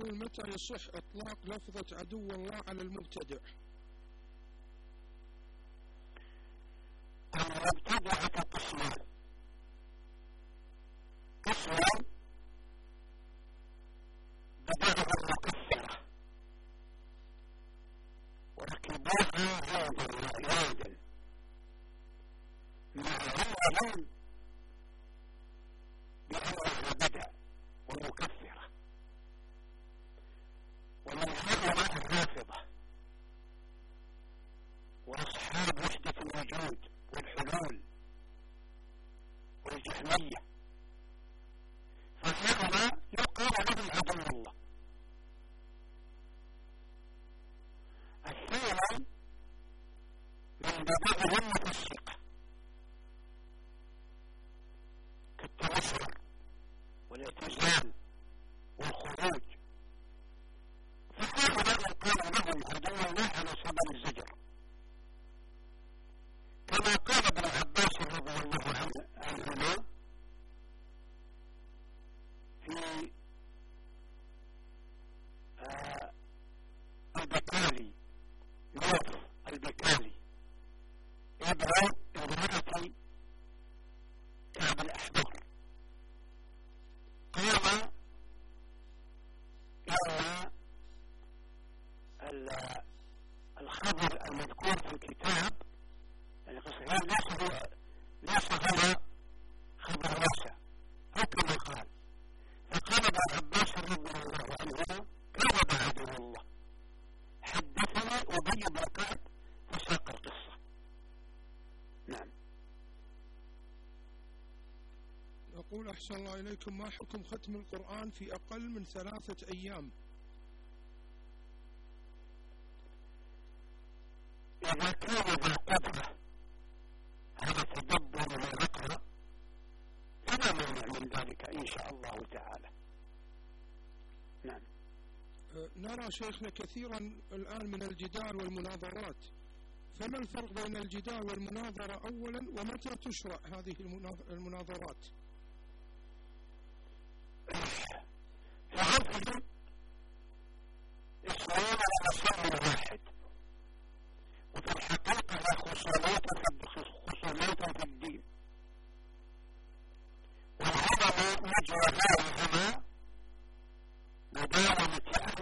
يقول متى يصح إطلاق لفظة عدو الله على المبتدع؟ المبتدعة قسمان قسم. بدعة مقصرة وركبوها عودا وإعادا مع أنهم right? أحسن الله إليكم ما حكم ختم القرآن في أقل من ثلاثة أيام؟ إذا كان بالقدرة هذا تدبر ونقرأ فلا مانع من ذلك إن شاء الله تعالى. نعم. أه، نرى شيخنا كثيرا الآن من الجدال والمناظرات. فما الفرق بين الجدال والمناظرة أولا ومتى تشرع هذه المناظرات؟ Now, now I'm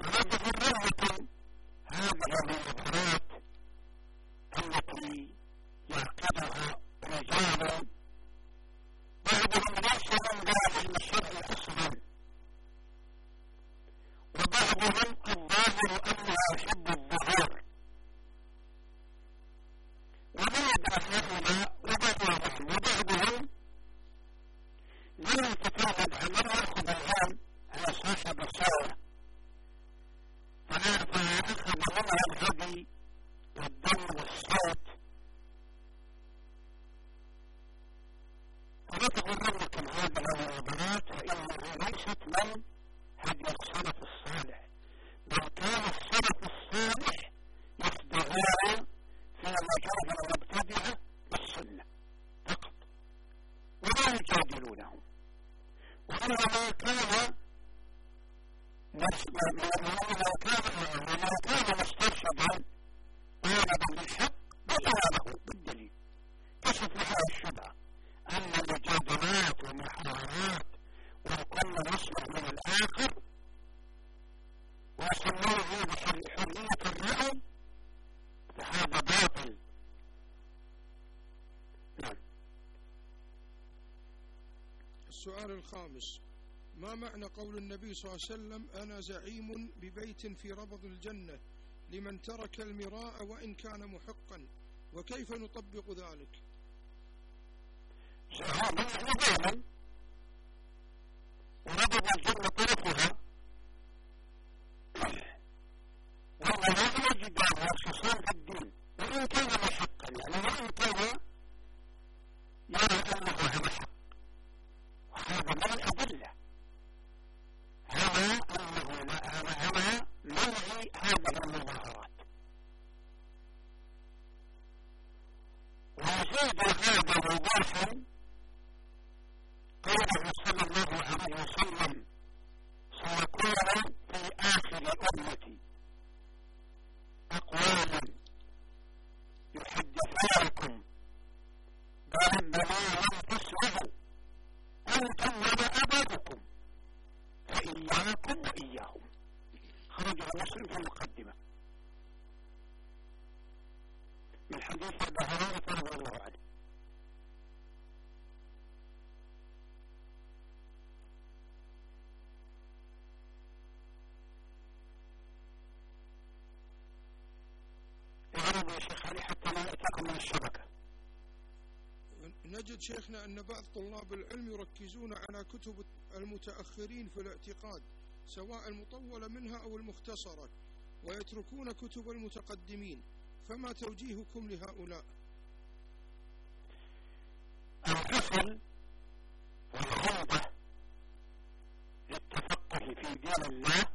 هذه الرحمة هذه النظرات التي السؤال الخامس. ما معنى قول النبي صلى الله عليه وسلم أنا زعيم ببيت في ربض الجنة لمن ترك المراء وإن كان محقا؟ وكيف نطبق ذلك؟ من كلم أبدكم فإياكم وإياهم خرجه مسلم في المقدمة من حديث أبا هريرة رضي الله عنه. اعرضوا يا شيخ علي حتى لا يأتيكم من الشبكة؟ نجد شيخنا أن بعض طلاب العلم يركزون على كتب المتأخرين في الاعتقاد سواء المطولة منها أو المختصرة ويتركون كتب المتقدمين. فما توجيهكم لهؤلاء؟ الحسن والعودة للتفقه في دين الله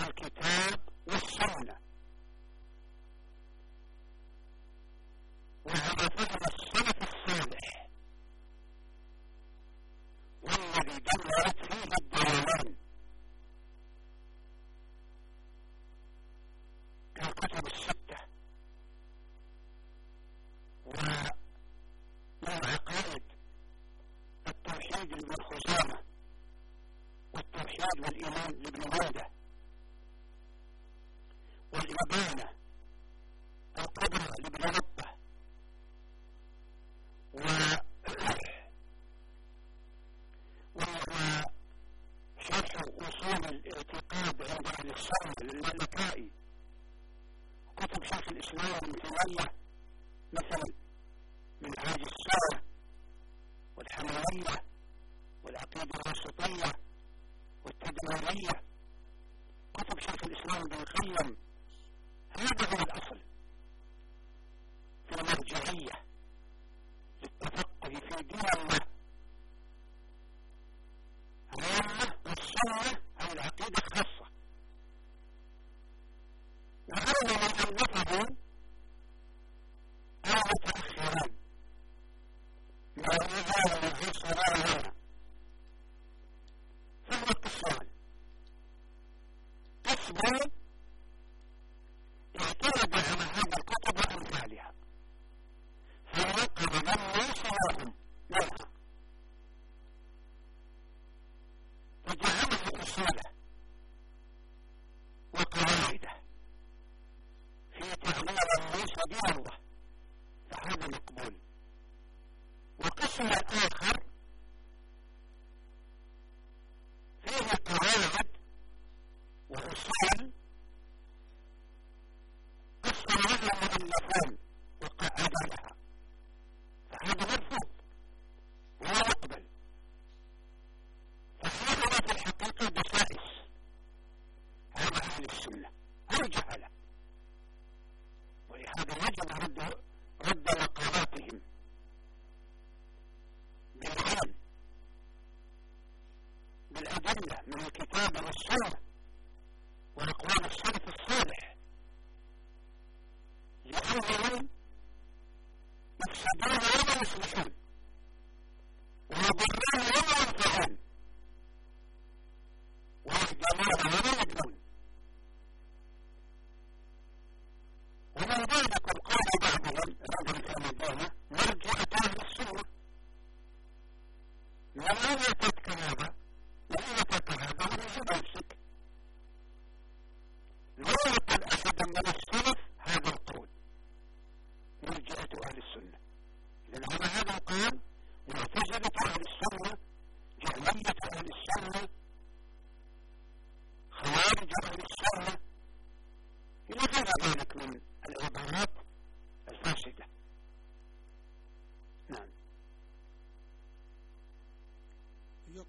الكتاب والسنة وعلى فهم السلف الصالح والذي دلت فيه الدلالين كالكتب الستة ومن عقائد التوحيد لابن خزامة والإيمان لابن ماجه والإبانة القدرة لابن ربه وشرح أصول الاعتقاد عند أهل السنة للملكائي كتب شيخ الإسلام ابن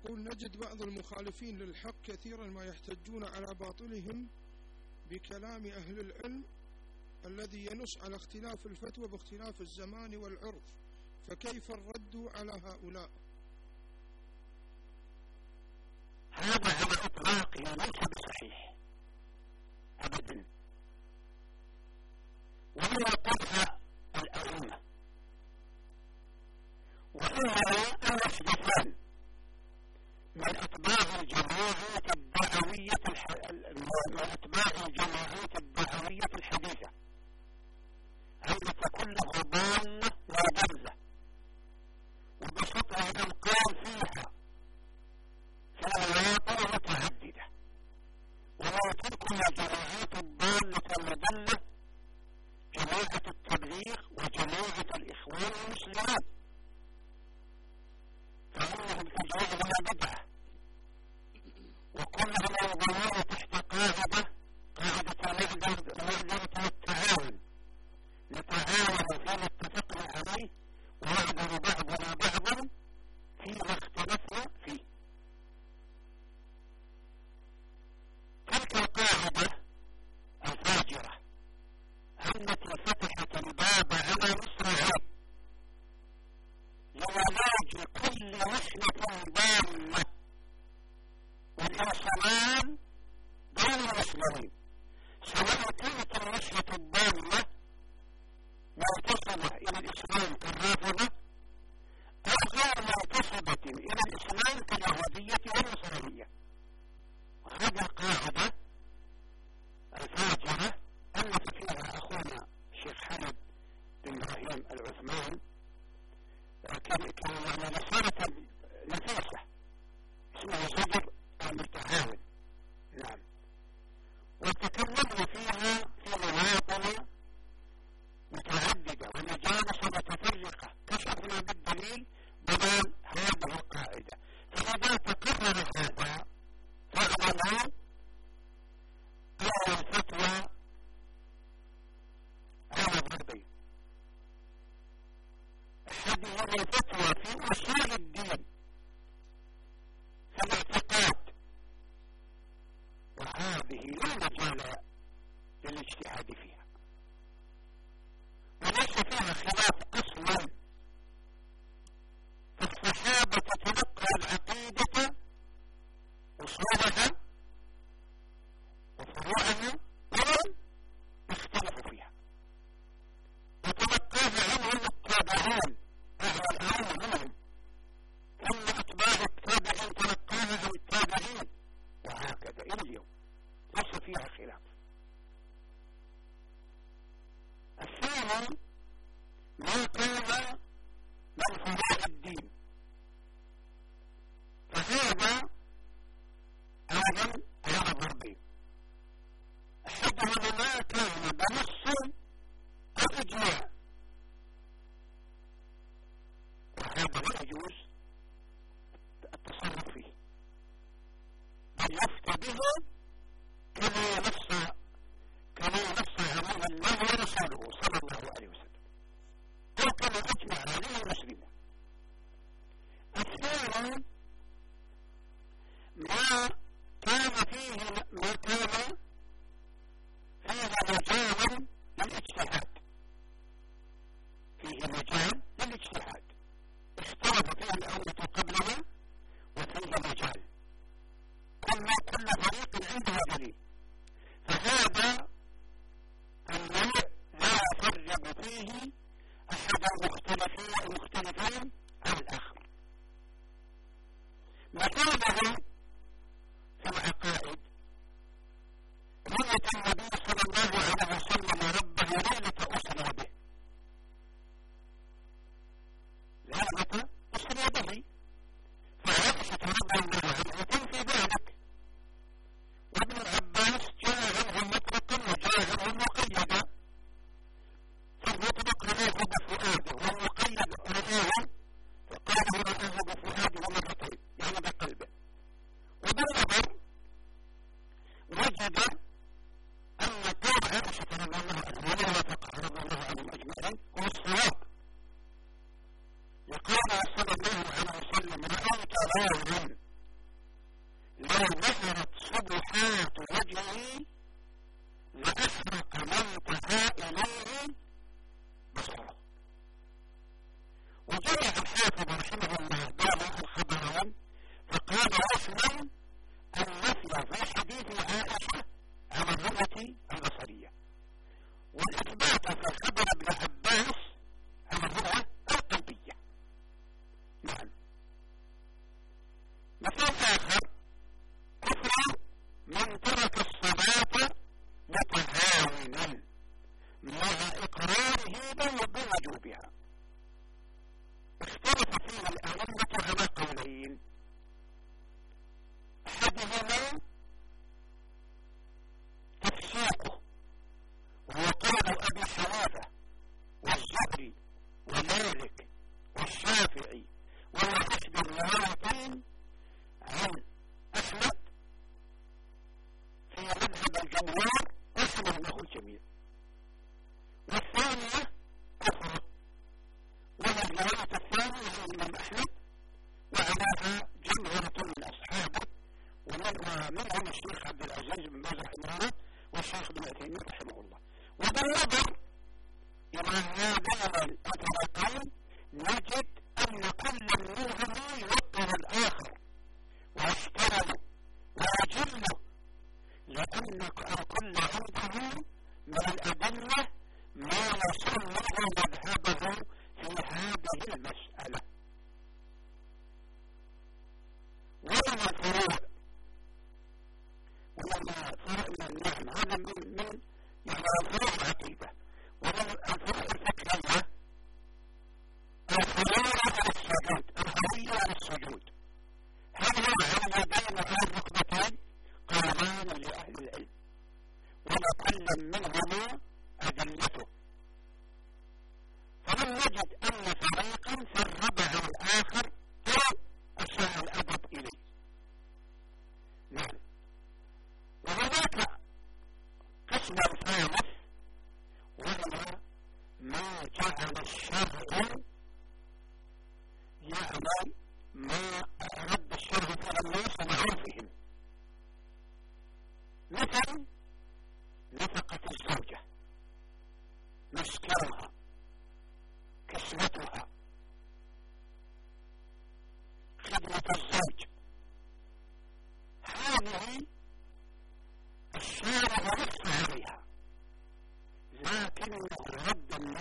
يقول نجد بعض المخالفين للحق كثيرا ما يحتجون على باطلهم بكلام أهل العلم الذي ينص على اختلاف الفتوى باختلاف الزمان والعرف. فكيف الرد على هؤلاء؟ هذا على إطلاقه ليس بصحيح أبدا ولم يقلها الأئمة وإنما أنس جفان من أتباع الجماعة الدعوية الح... من أتباع الجماعة الدعوية الحديثة. التي كلها ضالة وضلة وبسطها الألقاب فيها في مواطن متعددة ولا تلكم الجماعات الضالة المضلة جماعة التبليغ وجماعة الإخوان المسلمين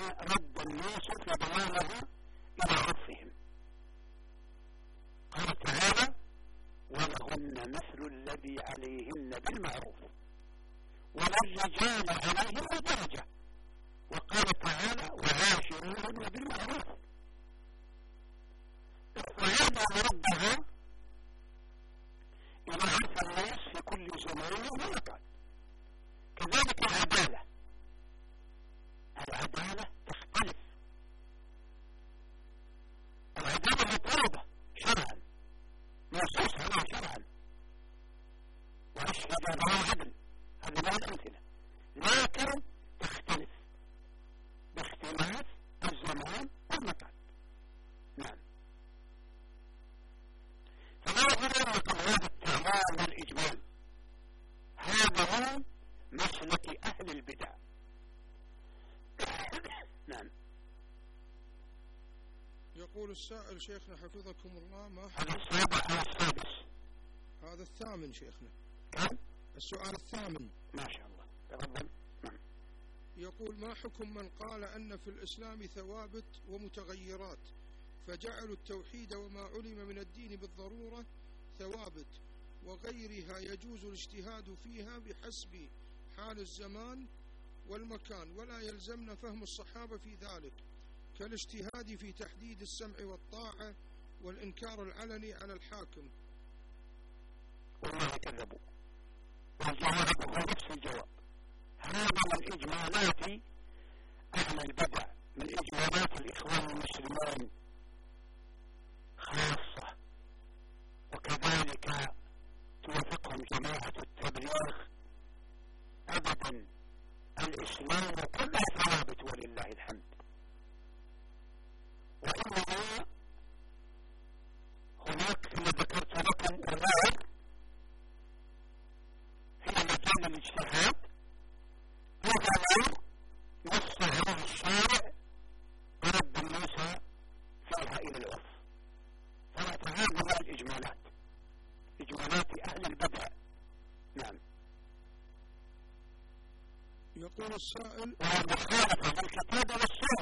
رد الناس في ضلالها إلى عرفهم قال تعالى ولهن مثل الذي عليهن بالمعروف وللرجال عليهم درجة وقال تعالى وعاشروهن بالمعروف. وهذا مردها إلى عرف الناس في كل زمان ومكان كذلك العدالة العدالة تختلف العدالة مطلوبة شرعا منصوص عليها شرعا وأشهد على عدل هذه من الأمثلة لكن تختلف باختلاف الزمان والمكان نعم فلا يقول أنكم هذا التعمال والإجمال هذا هو مسلك أهل البدع نعم يقول السائل شيخنا حفظكم الله ما هذا السابع أو السادس هذا الثامن شيخنا؟ السؤال الثامن. ما شاء الله. تفضل. نعم. يقول ما حكم من قال أن في الإسلام ثوابت ومتغيرات؟ فجعلوا التوحيد وما علم من الدين بالضرورة ثوابت وغيرها يجوز الاجتهاد فيها بحسب حال الزمان والمكان ولا يلزمنا فهم الصحابة في ذلك. كالاجتهاد في تحديد السمع والطاعة والإنكار العلني على الحاكم. والله كذبوا. والجواب هو نفس الجواب. هذا من إجمالات أهل البدع. من إجمالات الإخوان المسلمين خاصة. وكذلك توافقهم جماعة التبليغ أبدا. الإسلام كله ثابت ولله الحمد. وإنما هناك ذكرت الاجتهاد هذا الشارع إلى العرف فهذا من الإجمالات البدع نعم يقول السائل ومخالفة بالكتاب والسنة.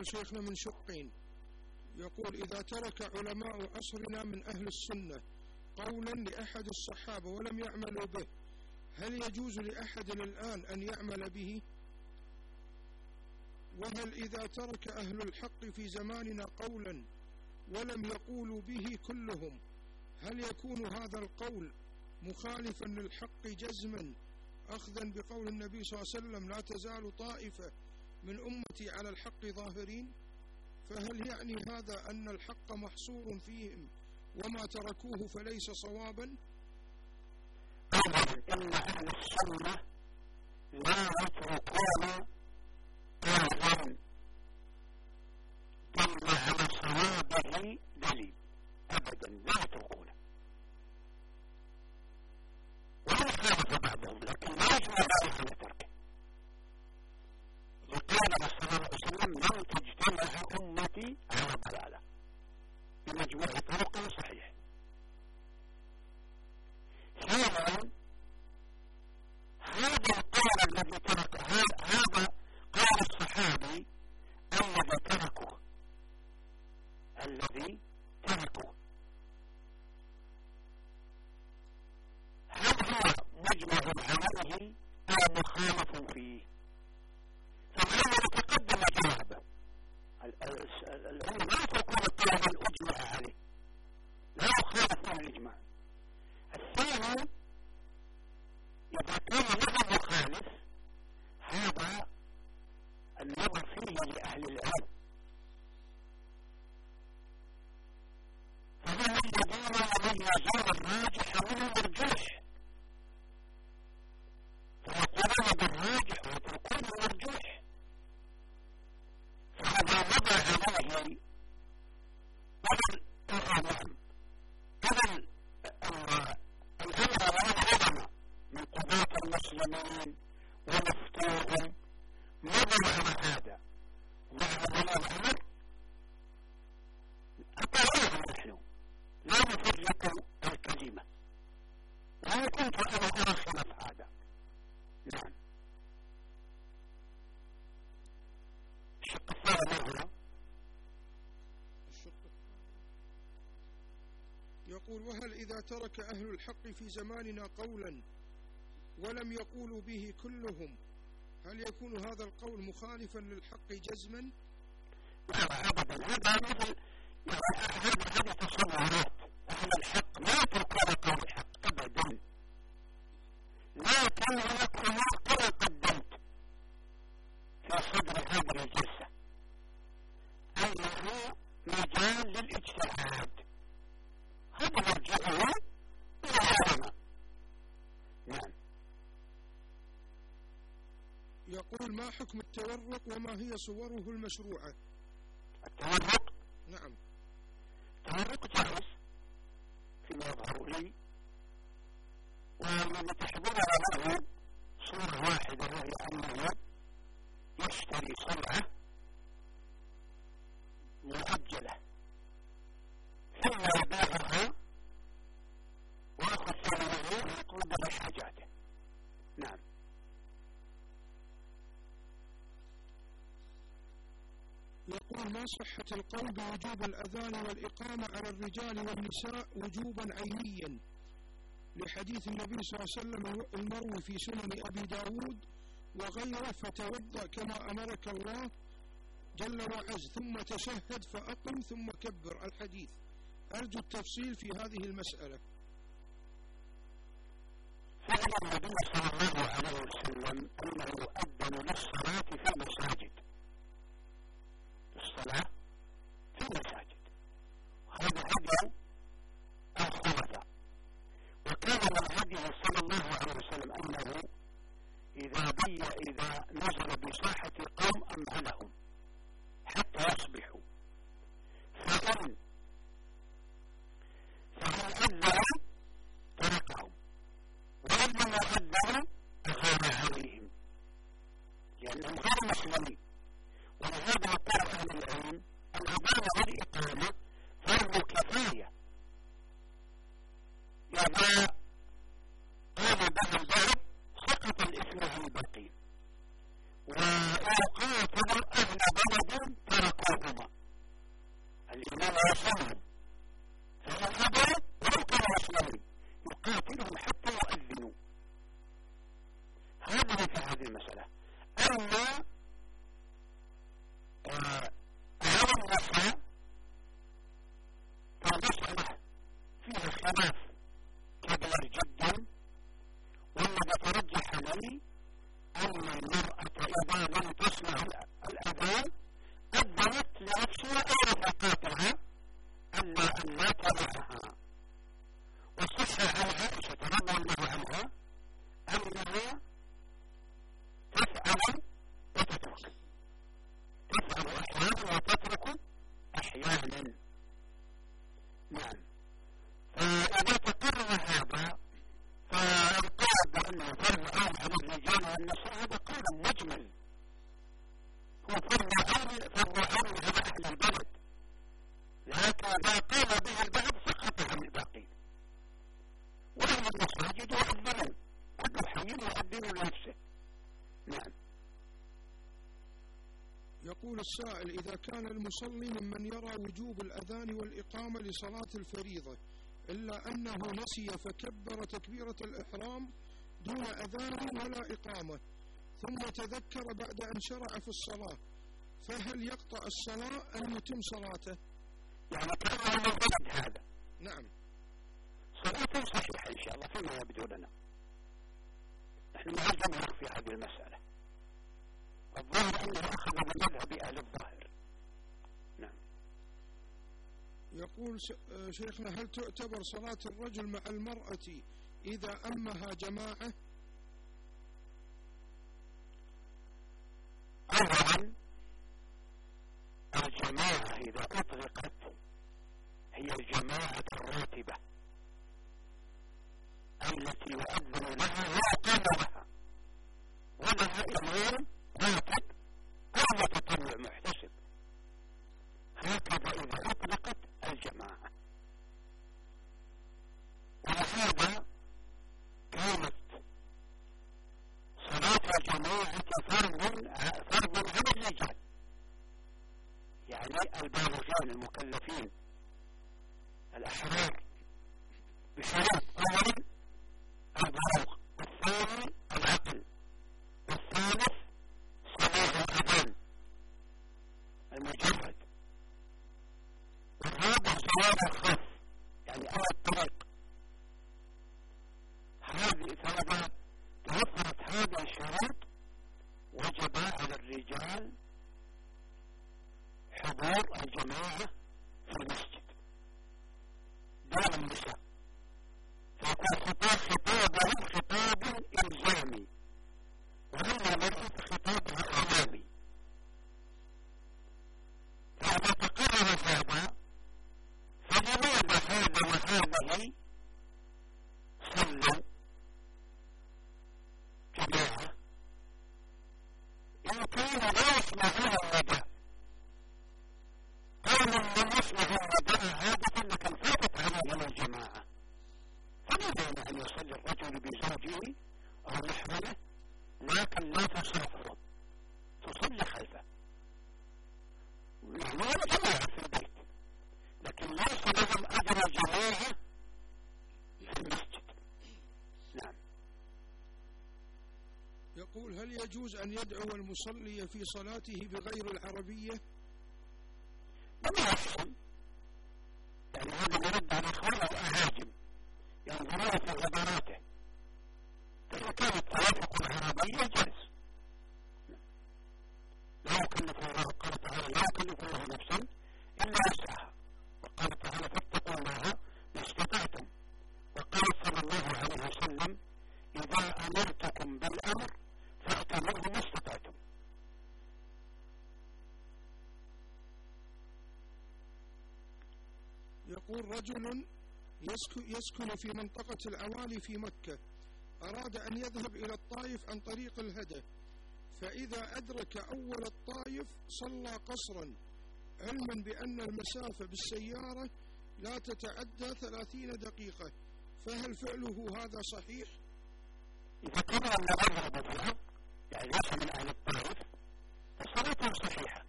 السؤال شيخنا من شقين يقول إذا ترك علماء عصرنا من أهل السنة قولا لأحد الصحابة ولم يعملوا به هل يجوز لأحد الآن أن يعمل به؟ وهل إذا ترك أهل الحق في زماننا قولا ولم يقولوا به كلهم هل يكون هذا القول مخالفا للحق جزما أخذا بقول النبي صلى الله عليه وسلم لا تزال طائفة من أمتي على الحق ظاهرين فهل يعني هذا أن الحق محصور فيهم وما تركوه فليس صوابا؟ أولا إن أهل السنة لا يتركون قولا دل على صوابه دليل. أبدا لا يتركونه وإن خالف بعضهم لكن لا يجمع ذلك على لقال صلى الله عليه وسلم لن تجتمع أمتي على ضلالة بمجموع طرق صحيح. ثانيا هذا القول الذي ترك هذا قول الصحابي الذي تركه الذي تركه هل هو مجمع عليه أو مخالف فيه فالأمر تقدم جوابه الأمر لا تكون قولا أجمع عليه لا يخالف الإجماع الثاني إذا كان له مخالف هذا النظر فيه لأهل العلم فهم الذين يميزون الراجح من المرجوح فيقولون بالراجح ويتركون المرجوح فهذا مضى عليه قبل نعم قبل الأمر والعلماء من قضاة المسلمين ومفتوهم مضوا على هذا وعلى ولي الأمر أطاعوهم نحن لا نفرق الكلمة وإن كنت أنا أرى خلاف هذا نعم الشق الثاني ما هو يقول وهل إذا ترك أهل الحق في زماننا قولا ولم يقولوا به كلهم هل يكون هذا القول مخالفا للحق جزما؟ لا أبدا. هذا هذا تصورات. أهل الحق يتركون قول الحق أبدا. لكن هناك كما قدمت صدر هذه الجلسة. أنه مجال للاجتهاد ما حكم التورق وما هي صوره المشروعة. التورق نعم. التورق جائز فيما يظهر لي. ومن تحضر له صورة واحدة وهي أنه يشتري صنعة مؤجلة. ثم يبيعها ويأخذ ثمنه ويقضي بحاجاته نعم. ما صحة القول بوجوب الأذان والإقامة على الرجال والنساء وجوبا عينيا. لحديث النبي صلى الله عليه وسلم المروي في سنن أبي داود وغيره فتوضأ كما أمرك الله جل وعز ثم تشهد فأقم ثم كبر. الحديث. أرجو التفصيل في هذه المسألة. فعل النبي صلى الله عليه وسلم أنه يؤذن للصلاة في المساجد. الصلاة في المساجد. وهذا هدي الخلفاء وكان من هديه صلى الله عليه وسلم أنه إذا بي إذا نزل خرج بساحة قوم أمهلهم حتى يصبحوا. فإن فإن أذنوا تركهم وإن لم يأذنوا أغار عليهم. لأنهم غير مسلمين. ولهذا يقول أهل العلم الأذان والإقامة فرض كفاية إذا قام به البعض سقط الإثم عن الباقين ويقاتل أهل بلد تركوهما الإمام يصلهم فإن أبوا ولو كانوا مسلمين يقاتلهم حتى يؤذنوا هذا في هذه المسألة أما آه على النساء فالمسألة فيها خلاف كبير جدا والذي ترجح لي أن المرأة إذا لم تسمع الأذان أذنت لنفسها أو رفقاتها أما أن لا تدعها وصح عن عائشة رضي الله عنها أنها تفعل وتترك تفعل أحيانا وتترك أحيانا نعم فإذا تقرر هذا فالقول بأنه فرض عام على الرجال والنساء هذا قول مجمل هو فرض عام فرض عام على أهل البلد لكن إذا قام به البعض سقط عن الباقين وأهل المساجد يؤذنون كل حي يؤذن لنفسه نعم يقول السائل إذا كان المصلي ممن يرى وجوب الأذان والإقامة لصلاة الفريضة إلا أنه نسي فكبر تكبيرة الإحرام دون أذان ولا إقامة ثم تذكر بعد أن شرع في الصلاة فهل يقطع الصلاة أم يتم صلاته؟ يعني من بلد هذا. نعم. صلاة صحيحة إن شاء الله فيما يبدو لنا. نحن مع الجمهور في هذه المسألة. أهل الظاهر. نعم. يقول آه، شيخنا هل تعتبر صلاة الرجل مع المرأة إذا أمها جماعة؟ 啥呀？啥呀？يجوز أن يدعو المصلي في صلاته بغير العربية لم يحصل يعني هذا مرد على اخوانه الاهاجم ينظرون في غبراته فاذا كانت توافق العربيه جائز لا يكلف الله قال تعالى لا يكلف الله نفسا الا وسعها وقال تعالى فاتقوا الله ما استطعتم وقال صلى الله عليه وسلم اذا امرتكم بالامر فاتوا منه ما استطعتم يقول رجل يسكن في منطقة العوالي في مكة. أراد أن يذهب إلى الطائف عن طريق الهدى. فإذا أدرك أول الطائف صلى قصرا علما بأن المسافة بالسيارة لا تتعدى ثلاثين دقيقة. فهل فعله هذا صحيح؟ إذا كان أن الأرض يعني من أهل الطائف فصلاته صحيحة.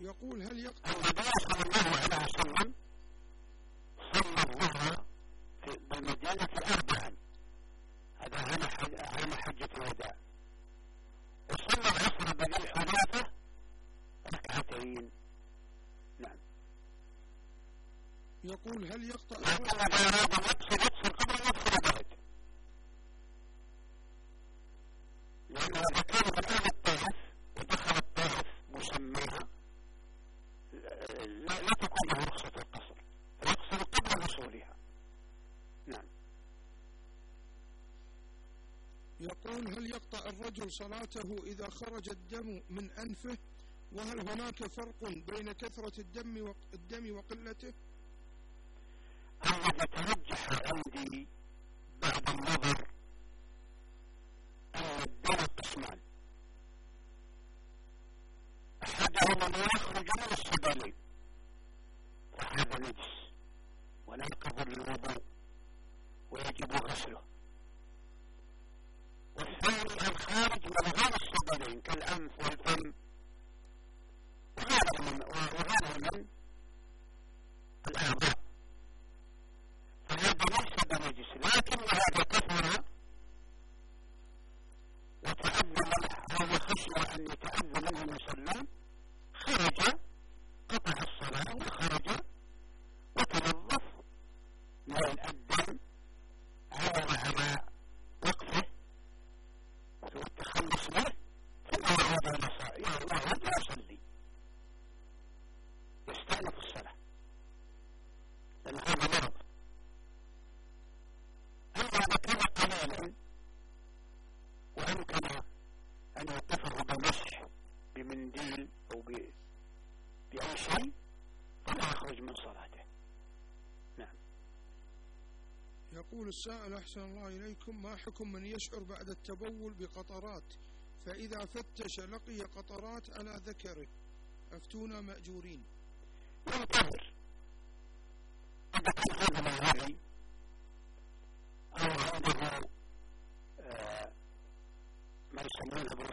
يقول هل يقطع النبي صلى الله عليه وسلم صلى الظهر بالمدينة أربعا هذا عام حجة الوداع. وصلى العصر بني الحلافة ركعتين. نعم. يقول هل يقطع لكن إذا أراد يقصر يقصر قبل أن يدخل البلد لأنه إذا كان من أهل الطائف ودخل الطائف مسماها لا, لا تكون له رخصة القصر فيقصر قبل وصولها نعم يقول هل الرجل صلاته إذا خرج الدم من أنفه؟ وهل هناك فرق بين كثرة الدم الدم وقلته؟ الذي ترجح عندي بعد النظر أن الدم قسمان. أحدهما ما يخرج من السبيلين فهذا نجس وناقض للوضوء ويجب غسله. والثاني الخارج من غير السبيلين كالأنف والفم وهذا من وهذا من الأعضاء فهذا ليس بنجس لكن هذا كثر وتأذى هذا خشية أن يتأذى منه المسلم خرج قطع الصلاة وخرج وتنظف من الدم عمل على وقفه والتخلص منه ثم يعود إلى يعود يصلي يستأنف الصلاة لأن هذا مرض أما إذا كان قليلا وأمكن أن يغتفر بمسح بمنديل أو بأي شيء فلا يخرج من صلاته نعم يقول السائل أحسن الله إليكم. ما حكم من يشعر بعد التبول بقطرات؟ فإذا فتش لقي قطرات على ذكره. أفتونا مأجورين. ينتظر. إذا كان الوعي أو عنده آه ما يسمونه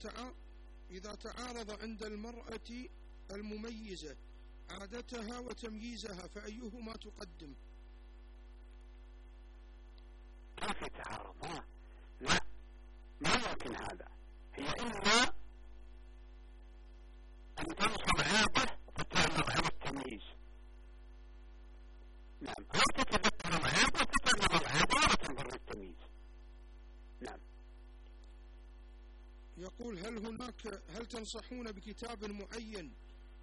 إذا تعا إذا تعارض عند المرأة المميزة عادتها وتمييزها فأيهما تقدم كيف يتعارض لا لا ما يمكن هذا هي إما أن تنصب عادة فتعمل على التمييز نعم أو تتذكر العادة فتعمل العادة ولا تنظر للتمييز نعم يقول هل هناك هل تنصحون بكتاب معين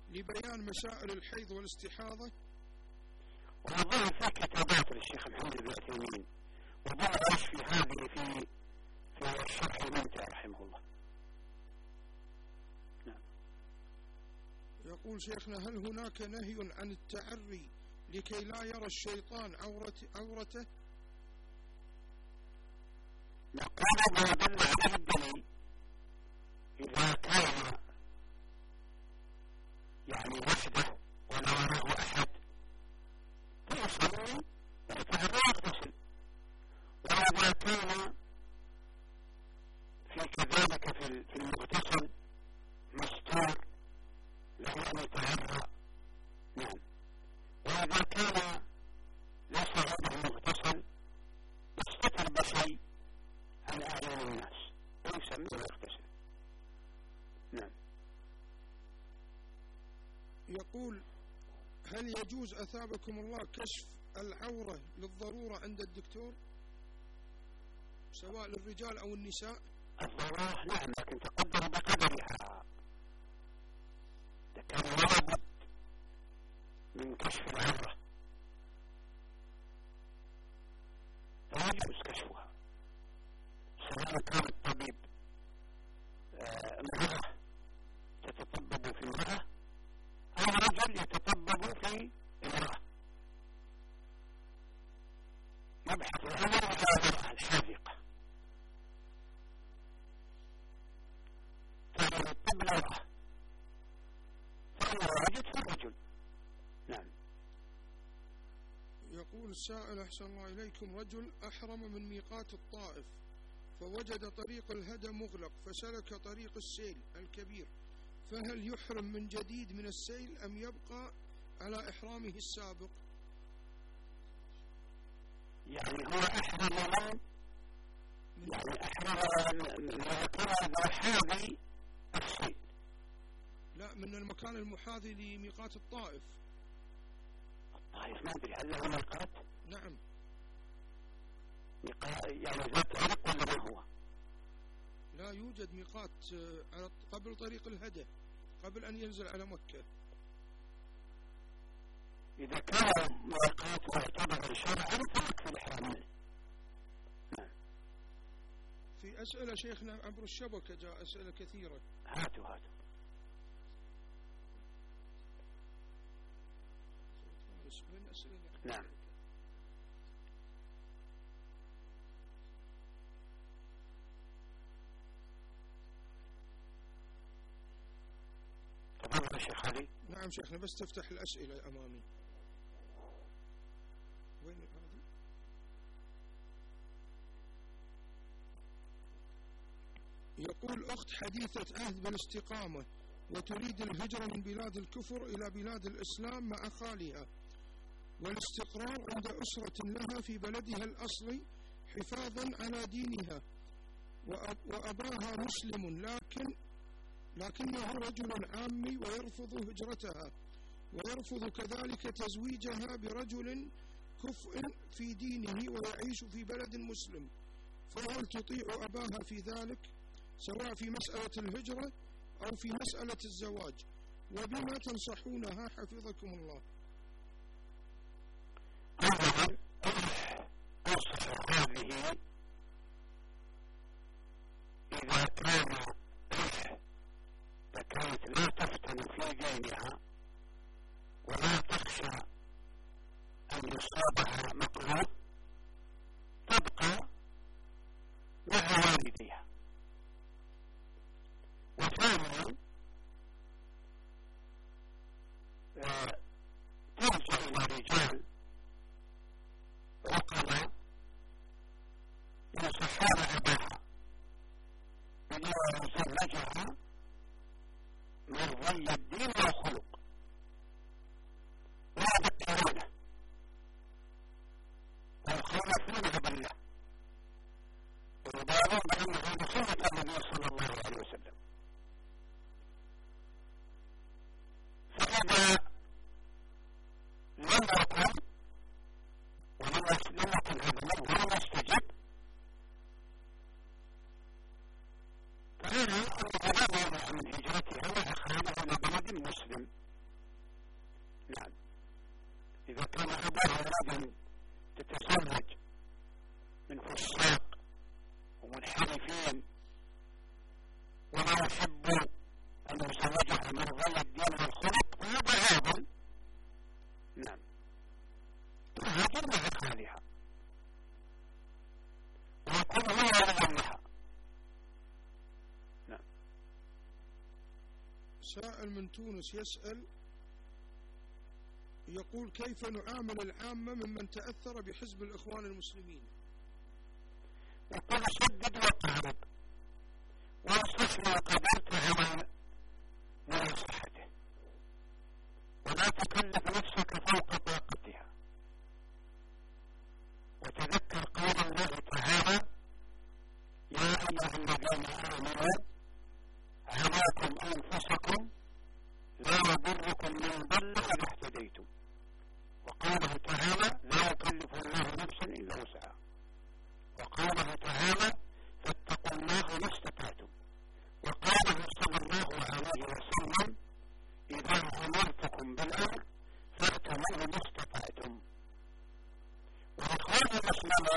لبيان مسائل الحيض والاستحاضة؟ والله في كتابات للشيخ محمد بن عثيمين وضعش في هذه في في الشرح الممتع رحمه الله. نعم. يقول شيخنا هل هناك نهي عن التعري لكي لا يرى الشيطان عورة عورته؟ وقال ما دل عليه الدليل إذا كان يعني وحده ولا وراه أحد فيصلي ويتعرى ويغتسل وإذا كان في كذلك في المغتسل مستور له أن يتعرى نعم وإذا كان ليس عنده مغتسل يستتر بشيء عن أعين الناس ويسمي ويغتسل يقول هل يجوز أثابكم الله كشف العورة للضرورة عند الدكتور؟ سواء للرجال أو النساء؟ الضرورة نعم لكن تقدر بقدرها. كان لابد من كشف العورة. فلا يجوز كشفها. سواء كان الطبيب آه، امرأة تتطبب في امرأة أو رجل يتطبب في امرأة مبحث الأمر على المرأة الحاذقة فإن الطب المرأة فإنه وجد في الرجل نعم يقول السائل أحسن الله إليكم رجل أحرم من ميقات الطائف فوجد طريق الهدى مغلق فسلك طريق السيل الكبير فهل يحرم من جديد من السيل أم يبقى على إحرامه السابق؟ يعني هو أحرم من يعني أحرم من المكان المحاذي السيل. لا من المكان المحاذي لميقات الطائف. الطائف ما أدري هل له ميقات؟ نعم. يعني ذات عرق ولا ما هو؟ لا يوجد ميقات آه، على قبل طريق الهدى قبل أن ينزل على مكة. إذا كان ميقات معتبر شرعا فيكفي الإحرام منه نعم. في أسئلة شيخنا عبر الشبكة جاء أسئلة كثيرة. هاتوا هاتوا. نعم. نعم شيخنا بس تفتح الأسئلة أمامي. وين هذه يقول أخت حديثة عهد بالاستقامة وتريد الهجرة من بلاد الكفر إلى بلاد الإسلام مع خالها. والاستقرار عند أسرة لها في بلدها الأصلي حفاظا على دينها. وأباها مسلم لكن لكنه رجل عامي ويرفض هجرتها. ويرفض كذلك تزويجها برجل كفء في دينه ويعيش في بلد مسلم. فهل تطيع أباها في ذلك سواء في مسألة الهجرة أو في مسألة الزواج. وبما تنصحونها حفظكم الله. أولا أنصح هذه إذا كان كانت لا تفتن في دينها ولا تخشى أن يصابها مقلوب تبقى مع والديها وثانيا آه، ترجع إلى رجال عقلاء ينصحون أباها بأن يزوجها مرضي الدين والخلق لا يذكرونه ويخالفونه بالله ويبالغون بأن هذا سنة النبي صلى الله عليه وسلم فإذا لم يكن ولم يكن هذا منه ولم يستجب فهذا أنه لا مانع من هجرتها وإخراجها من بلد مسلم نعم إذا كان أباها أراد تتزوج من فساق ومنحرفين ولا يحب أن يزوجها من غير الدين والخلق فهذا عادل نعم تهاجر مع خالها ويكون هو ولي سائل من تونس يسأل يقول كيف نعامل العامة ممن تأثر بحزب الإخوان المسلمين؟ يقول شدد وقارب وانصح ما قدرت على مناصحته ولا تكلف نفسك فوق طاقتها وتذكر قول الله تعالى يا أيها الذين آمنوا عليكم أنفسكم لا يضركم من ضل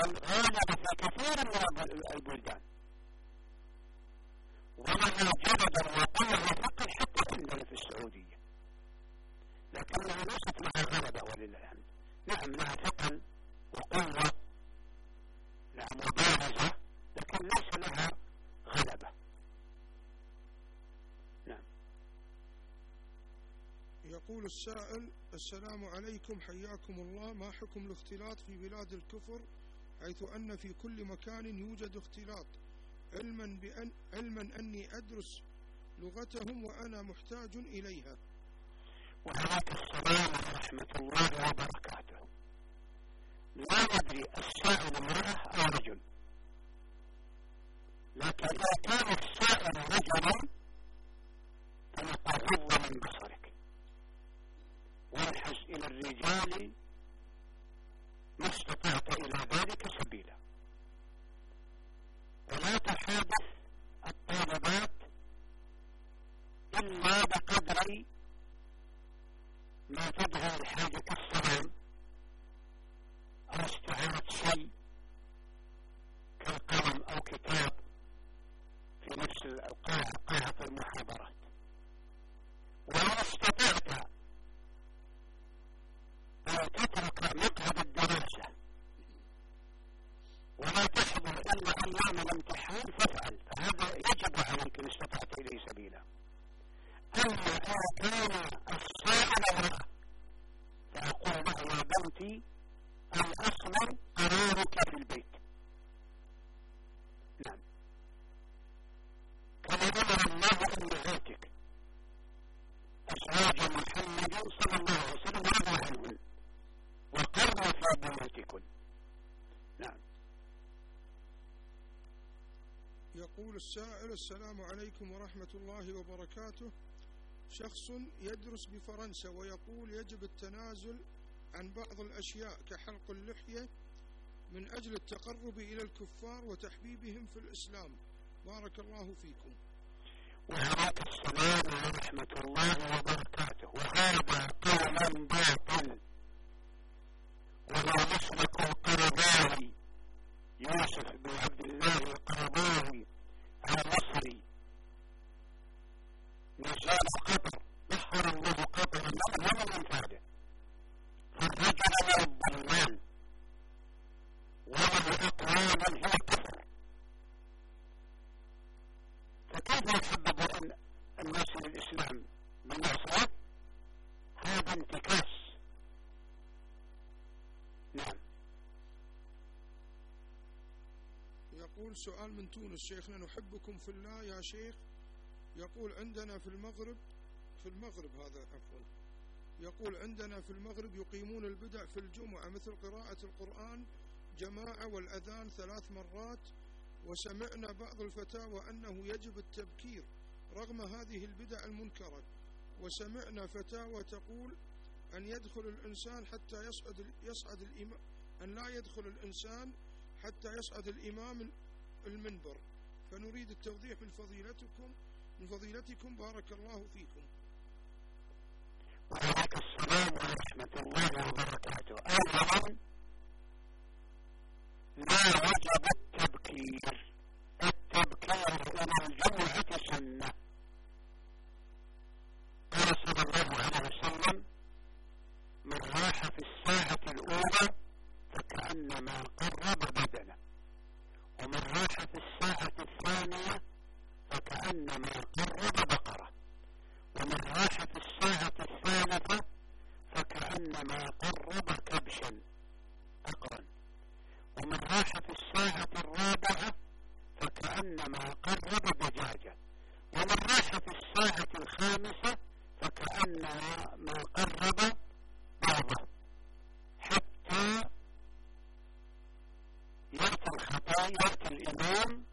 القانون غالبة في كثير من البلدان ولها جلدا وقوة وثقل حتى عندنا في السعودية لكنها ليست لها غلبة ولله الحمد نعم لها ثقل وقوة نعم وبارزة لكن ليس لها غلبة نعم يقول السائل السلام عليكم حياكم الله. ما حكم الاختلاط في بلاد الكفر حيث أن في كل مكان يوجد اختلاط؟ علما, بأن علما أني أدرس لغتهم وأنا محتاج إليها. وعليك السلام ورحمة الله وبركاته. لا ندري السائل امرأة أو رجل. لكن إذا كان السائل رجلا فنقول من إلى الرجال ما استطعت إلى ذلك سبيلا. ولا تحادث الطالبات إلا بقدر ما تدعو لحاجة السلام أو استعارة شيء كالقلم أو كتاب في نفس القاعة قاعة المحاضرات ولو استطعت أن تترك مقعد الدراسة ولا تحضر إلا أيام الامتحان فافعل فهذا يجب عليك إن استطعت إليه سبيلا أما إن كان السائل امرأة فأقول له يا بنتي الأصل قرارك في البيت نعم كما أمر الله أمهاتك أزواج محمد صلى الله عليه وسلم رضوا عنهن وقرن في بيوتكن نعم يقول السائل السلام عليكم ورحمة الله وبركاته. شخص يدرس بفرنسا ويقول يجب التنازل عن بعض الأشياء كحلق اللحية من أجل التقرب إلى الكفار وتحبيبهم في الإسلام. بارك الله فيكم. وعليك السلام ورحمة الله وبركاته. وهذا قول باطل وهو مسلك القرضاوي يوسف بن عبد الله القرضاوي المصري نزال قطر نحر الله قطر من فاده فالرجل من الضمان وله أقوال هي كفر فكيف يسبب الناس للإسلام بالمعصية هذا انتكاس نعم يقول سؤال من تونس شيخنا نحبكم في الله يا شيخ. يقول عندنا في المغرب في المغرب هذا عفوا. يقول عندنا في المغرب يقيمون البدع في الجمعة مثل قراءة القرآن جماعة والأذان ثلاث مرات. وسمعنا بعض الفتاوى أنه يجب التبكير رغم هذه البدع المنكرة. وسمعنا فتاوى تقول أن يدخل الإنسان حتى يصعد يصعد الإمام أن لا يدخل الإنسان حتى يصعد الإمام المنبر. فنريد التوضيح من فضيلتكم من فضيلتكم. بارك الله فيكم. وعليك السلام ورحمة الله وبركاته. أولا لا وجب التبكير. التبكير إلى الجمعة سنة. قال صلى الله عليه وسلم من راح في الساعة الأولى فكأنما قرب بدنه. ومن راح في الساعة الثانية فكأنما قرب بقرة. ومن راح في الساعة الثالثة فكأنما قرب كبشا أقرا ومن راح في الساعة الرابعة فكأنما قرب دجاجة. ومن راح في الساعة الخامسة فكأنما ما قرب بعضه حتى يأتي الخطايا يأتي الإمام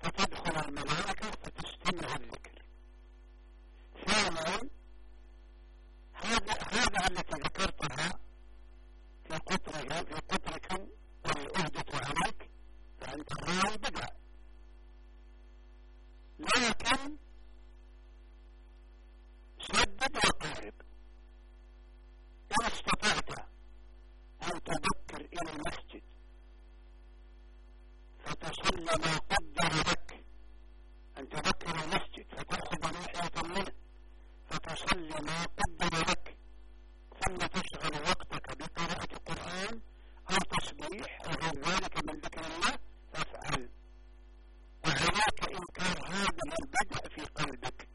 فتدخل الملائكة فتستمع الذكر ثانيا هذا التي ذكرتها في قطرها في قطركم والأهدة عليك فأنت الراوي بدع لكن سدد وقارب إن استطعت أن تبكر إلى المسجد ما قدر لك أن تذكر المسجد فتأخذ ناحية منه فتصلي ما قدر لك ثم تشغل وقتك بقراءة القرآن أو تسبيح أو غير ذلك من ذكر الله فافعل وعليك إنكار هذا البدء في قلبك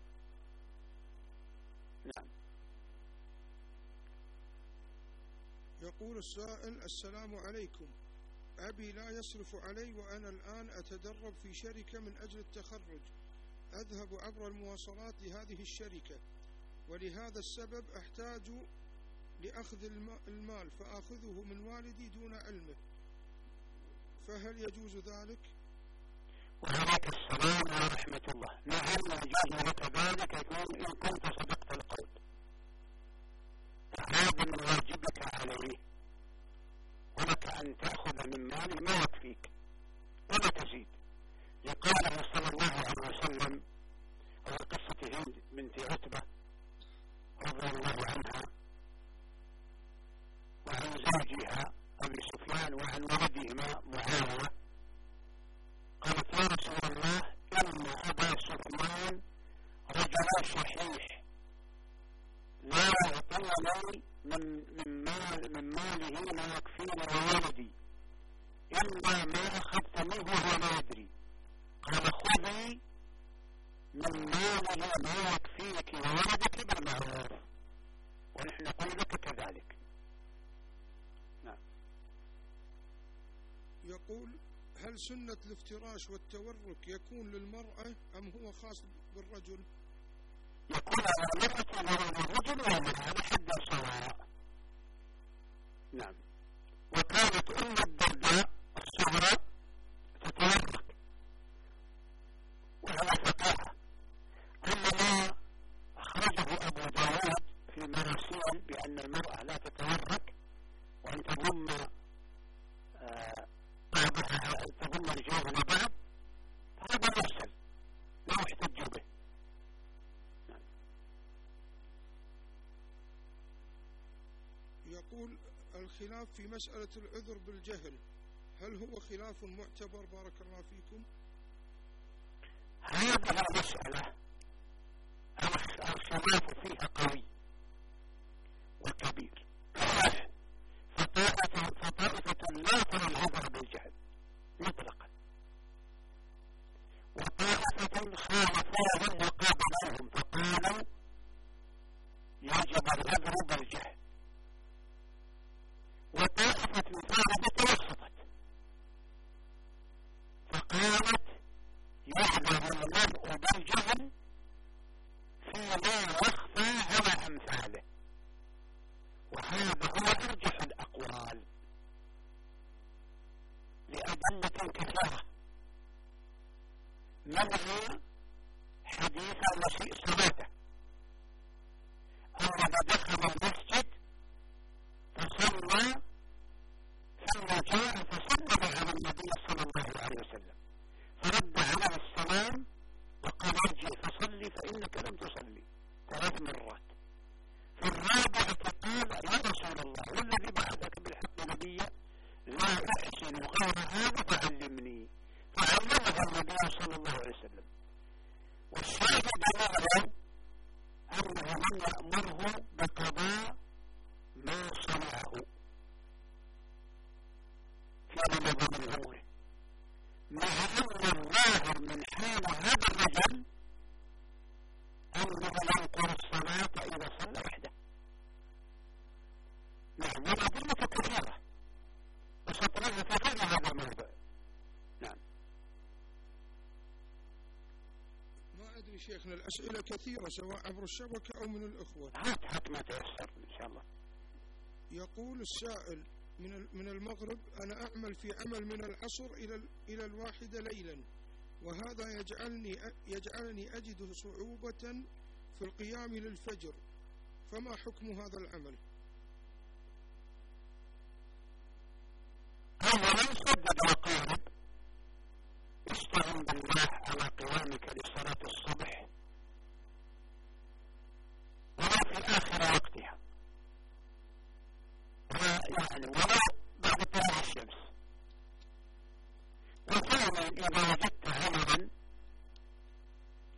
نعم يقول السائل السلام عليكم. أبي لا يصرف علي وأنا الآن أتدرب في شركة من أجل التخرج. أذهب عبر المواصلات لهذه الشركة. ولهذا السبب أحتاج لأخذ المال فآخذه من والدي دون علمه. فهل يجوز ذلك؟ وعليك السلام ورحمة الله. نعم يجوز لك ذلك إن كنت صدقت القول فهذا من واجبك عليه. ولك أن تأخذ من ماله ما يكفيك ولا تزيد. لقوله صلى الله عليه وسلم أو قصة هند بنت عتبة رضي الله عنها وعن زوجها أبي سفيان وعن ولدهما معاوية. قالت يا رسول الله إن أبا سفيان رجل شحيح لا يعطيني من من مال من ماله ما يكفيني وولدي إلا ما أخذت منه وهو لا يدري. قال خذي من ماله ما يكفيك وولدك بالمعروف ونحن نقول لك كذلك. نعم. يقول هل سنة الافتراش والتورك يكون للمرأة أم هو خاص بالرجل؟ يكون على المرأة والرجل والمرأة على حد سواء نعم. وكانت أم الدرداء الصغرى تتورك وهو فقاهة أما ما أخرجه أبو داود في مراسيل بأن المرأة لا تتورك وأن تضم آه بعضها تضم رجالها بعض فهذا مرسل لا يحتج به يقول الخلاف في مسألة العذر بالجهل هل هو خلاف معتبر بارك الله فيكم؟ هذه المسألة الخلاف فيها قوي وكبير فطائفة, فطائفة لا ترى العذر بالجهل مطلقا وطائفة خالفوهم وقابلوهم فقالوا يجب العذر بالجهل وطائفة ثالثة توسطت فقالت يعذر المرء بالجهل فيما يخفى على أمثاله وهذا هو أرجح الأقوال لأدلة كثيرة منها حديث المسيء صلاته أنه دخل المسجد فصلى ثم جاء فسلم على النبي صلى الله عليه وسلم فرد عليه السلام وقال ارجع فصلي فإنك لم تصلي ثلاث مرات في الرابعة قال يا رسول الله والذي بعدك بالحق نبيا لا أحسن غير هذا فعلمني فعلمه النبي صلى الله عليه وسلم والشاهد له أنه لم يأمره بقضاء ما صنعه في رمضان من عمره مع أن الظاهر من حال هذا الرجل أنه ينكر الصلاة إذا صلى وحده نعم والأدلة كثيرة وسطرها في غير هذا الموضوع نعم ما أدري شيخنا الأسئلة كثيرة سواء عبر الشبكة أو من الأخوة. هات هات ما تيسر إن شاء الله. يقول السائل من من المغرب أنا أعمل في عمل من العصر إلى إلى الواحدة ليلا وهذا يجعلني يجعلني أجد صعوبة في القيام للفجر فما حكم هذا العمل؟ أولا سدد وقارب استعن بالله على قيامك لصلاة الصبح ولا في آخر وقتها ولا يعني ولا بعد طلوع الشمس وثانيا إذا وجدت عملا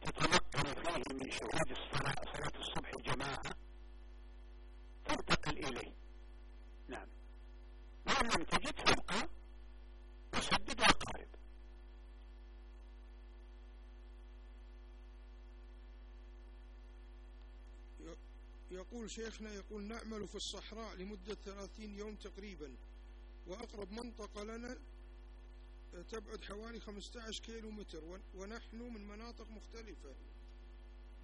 تتمكن فيه من شهود الصلاة صلاة الصبح جماعة تنتقل إليه نعم وإن لم تجد فابقى وسدد وقارب يقول شيخنا يقول نعمل في الصحراء لمدة ثلاثين يوم تقريبا وأقرب منطقة لنا تبعد حوالي 15 كيلو متر ونحن من مناطق مختلفة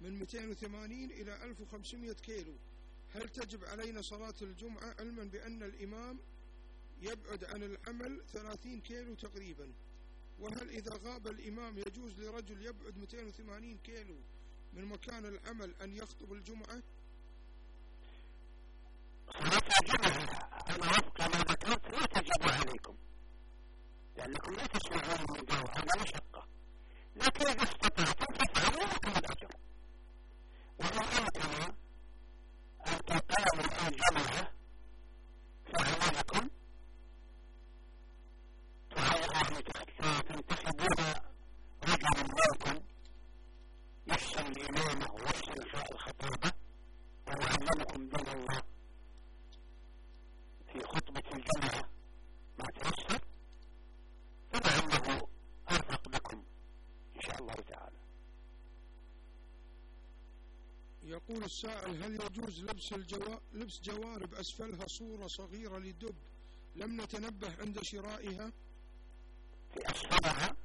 من 280 إلى 1500 كيلو. هل تجب علينا صلاة الجمعة علما بأن الإمام يبعد عن العمل 30 كيلو تقريبا؟ وهل إذا غاب الإمام يجوز لرجل يبعد 280 كيلو من مكان العمل أن يخطب الجمعة؟ الجمعة أنا وفق ما ذكرت لا تجب عليكم لأنكم لا تسمعون من هذا مشقة لكن إذا استطعتم فافعلوا لكم الأجر وإن أمكن أن تقاموا الآن جمعة في عملكم تنتخبون رجلا منكم يحسن الإمامة ويحسن الخطابة ويعلمكم دين الله في خطبة الجمعة ما تيسر فلعله أرفق بكم إن شاء الله تعالى يقول السائل هل يجوز لبس الجوا... لبس جوارب أسفلها صورة صغيرة لدب لم نتنبه عند شرائها؟ في أسفلها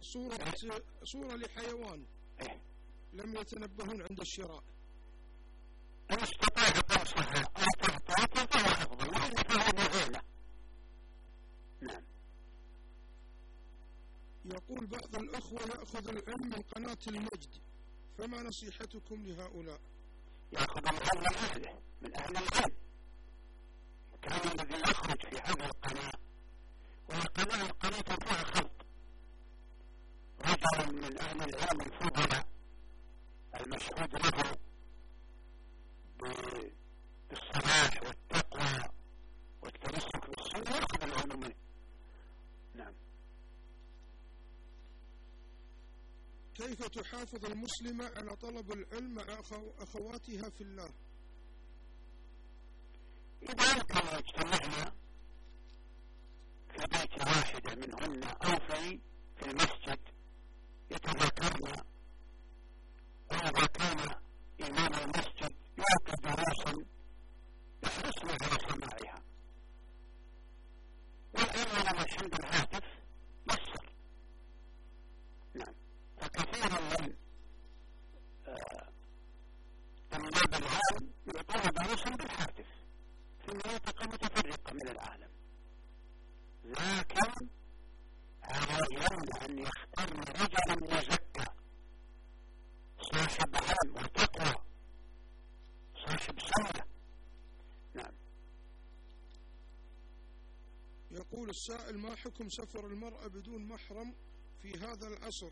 صورة صورة لحيوان؟ لم يتنبهون عند الشراء. إن استطاع قصها أو تغطيتها فهو أفضل وإلا فهو مهانة نعم. يقول بعض الأخوة يأخذ العلم من قناة المجد فما نصيحتكم لهؤلاء؟ يأخذ العلم من أهله من أهل العلم كان الذي يخرج في هذه القناة والقناة القناة فيها خلط رجل من أهل العلم الفضلاء المشهود له بالصلاح والتقوى والتمسك بالسنة يأخذ العلم منه نعم كيف تحافظ المسلمة على طلب العلم مع أخواتها في الله؟ إذا أمكن اجتمعنا في بيت واحدة منهن أو في في المسجد يتذاكرن وإذا كان إمام المسجد يعطي دروسا يحرصنا على سماعها. والآن على الحمد الهاتف يسر نعم فكثيرا من طلاب العلم يعطون دروسا بالهاتف في مناطق متفرقة من العالم لكن عليهن أن يختارن رجلا مزكى صاحب علم وتقوى صاحب سنة نعم يقول السائل ما حكم سفر المرأة بدون محرم في هذا العصر؟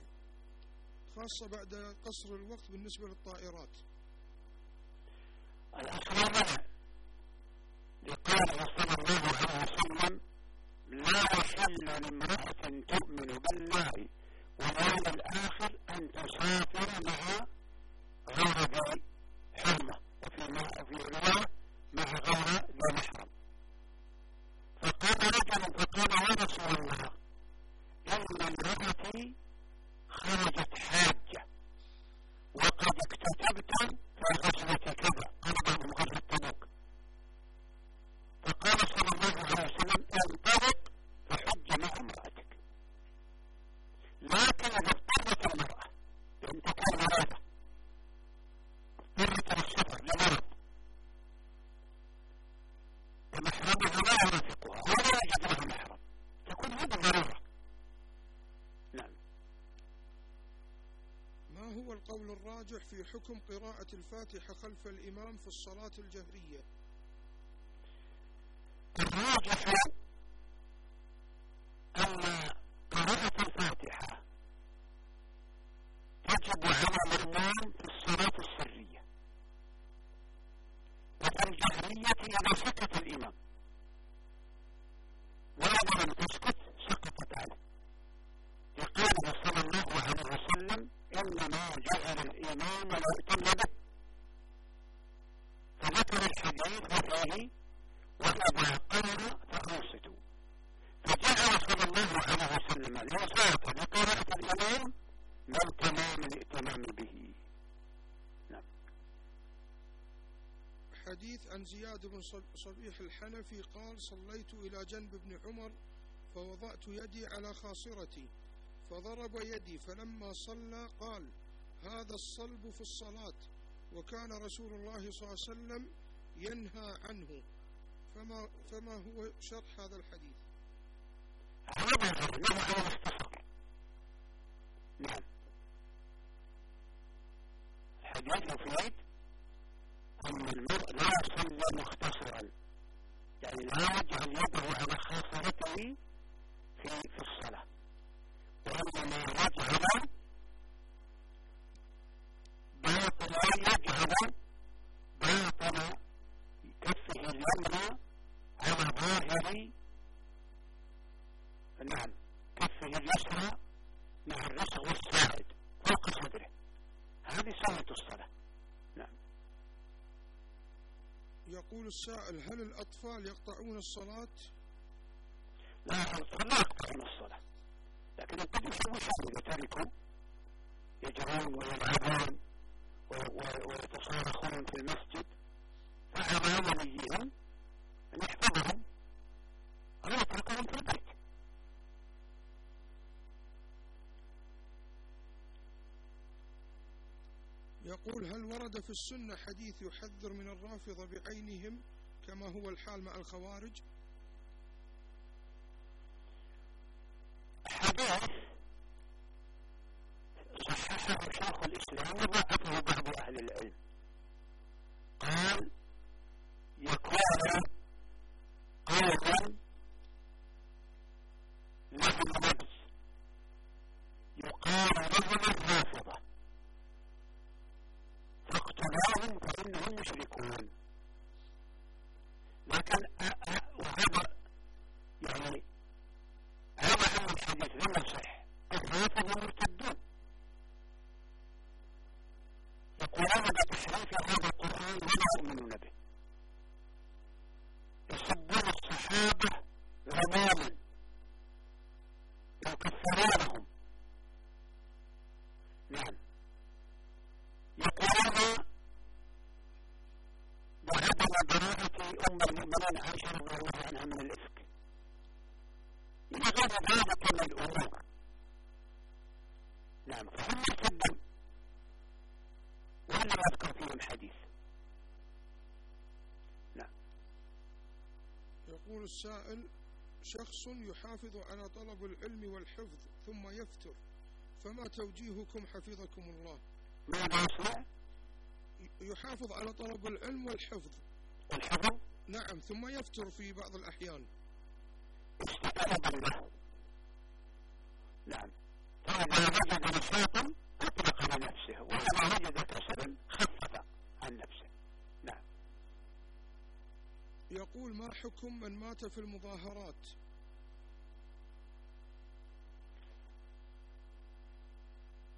خاصة بعد قصر الوقت بالنسبة للطائرات. الأصل منع لقوله صلى الله عليه وسلم لا يحل لامرأة تؤمن بالله واليوم الآخر أن تسافر مع غير ذي حرمة وفي رواية مع غير ذي محرم. فقال رجل فقال يا رسول الله إن امرأتي خرجت حاجة وقد اكتتبت في غزوة كذا قال بعضهم غزوة تبوك فقال صلى الله عليه وسلم انطلق فحج مع امرأتك لكن إذا اضطرت المرأة بأن تكون مريضة اضطرت للسفر لمرض ومحرمها لا يرافقها ولا يجد لها محرم تكون هذا ضرورة نعم ما هو القول الراجح في حكم قراءة الفاتحة خلف الإمام في الصلاة الجهرية. الراجح أن قراءة الفاتحة تجب على الإمام في الصلاة السرية وفي الجهرية إذا سكت الإمام وإذا لم تسكت سقطت عنه ثم يؤتم به فذكر الحديث وفيه وإذا قرأ فأنصتوا فجعل صلى الله عليه وسلم الإنصات بقراءة الإمام من تمام الائتمام به نعم حديث زياد بن صبيح الحنفي قال صليت إلى جنب ابن عمر فوضعت يدي على خاصرتي فضرب يدي فلما صلى قال هذا الصلب في الصلاة. وكان رسول الله صلى الله عليه وسلم ينهى عنه. فما, فما هو شرح هذا الحديث؟ نعم. الحديث يفيد أن المرء لا يصلي مختصرا. يعني لا يجعل يده على خاصرته في في الصلاة. وإنما يجعل باطل يجعل باطل كفه اليمنى على ظاهر نعم كفه اليسرى مع الرسغ والساعد فوق صدره هذه سنة الصلاة نعم يقول السائل هل الأطفال يقطعون الصلاة؟ لا الأطفال لا يقطعون الصلاة. لكن قد شيء إذا تركوا يجرون ويلعبون ويتصارخون في المسجد. فعلى وليهم أن يحفظهم أو يتركهم في البيت. يقول هل ورد في السنة حديث يحذر من الرافضة بعينهم كما هو الحال مع الخوارج؟ حديث صححه شيخ الإسلام وضعفه بعض أهل العلم قال يكون قولا لهم نفس يقال لهم الرافضة فاقتلوهم فإنهم مشركون لكن وهذا يعني هذا أن الحديث لم يصح الرافضة مرتدون يقولون بتحريف هذا القرآن ولا يؤمنون به يسبون الصحابة غماما يكفرونهم نعم يقولون بعدم براءة المؤمنين عائشة رضي الله عنها من الإفك. إلى غير ذلك من الأمور. نعم فهم مرتدون ولم يذكر فيهم حديث نعم. يقول السائل شخص يحافظ على طلب العلم والحفظ ثم يفتر فما توجيهكم حفظكم الله؟ ماذا يصنع؟ يحافظ على طلب العلم والحفظ. الحفظ؟ نعم ثم يفتر في بعض الأحيان. نعم. فإذا وجد نشاطا أطلق على نفسه وإذا وجد كسلا خفف عن نفسه. نعم. يقول ما حكم من مات في المظاهرات؟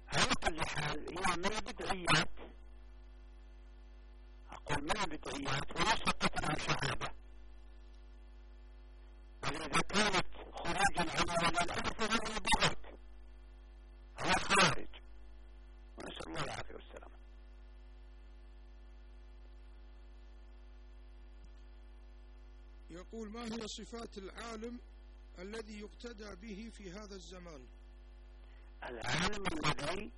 على كل حال هي من البدعيات أقول من البدعيات وليس قتل شهادة بل إذا كانت خروجا ولي الأمر فهذه بغاة هو خارج ونسأل الله العافية والسلامة يقول ما هي صفات العالم الذي يقتدى به في هذا الزمان؟ العالم الذي